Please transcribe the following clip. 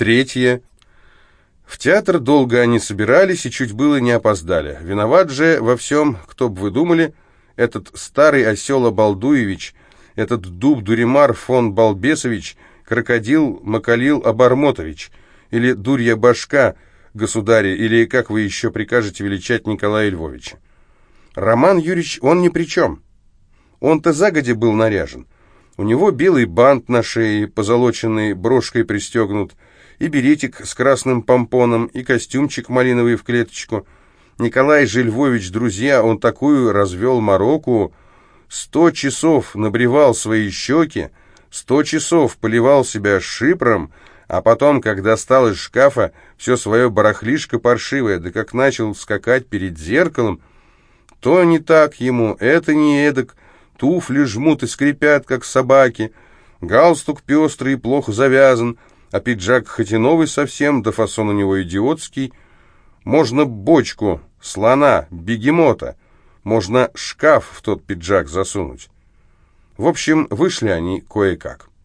Третье. В театр долго они собирались и чуть было не опоздали. Виноват же во всем, кто бы вы думали, этот старый осел Обалдуевич, этот дуб-дуримар фон Балбесович, крокодил Макалил Обормотович, или дурья башка государя, или как вы еще прикажете величать Николая Львовича. Роман Юрьевич, он ни при чем. Он-то загоди был наряжен. У него белый бант на шее, позолоченный брошкой пристегнут, и беретик с красным помпоном, и костюмчик малиновый в клеточку. Николай же друзья, он такую развел мороку, сто часов набревал свои щеки, сто часов поливал себя шипром, а потом, когда достал из шкафа все свое барахлишко паршивое, да как начал скакать перед зеркалом, то не так ему, это не эдак, туфли жмут и скрипят, как собаки, галстук пестрый и плохо завязан, а пиджак хоть и новый совсем, да фасон у него идиотский. Можно бочку, слона, бегемота, можно шкаф в тот пиджак засунуть. В общем, вышли они кое-как.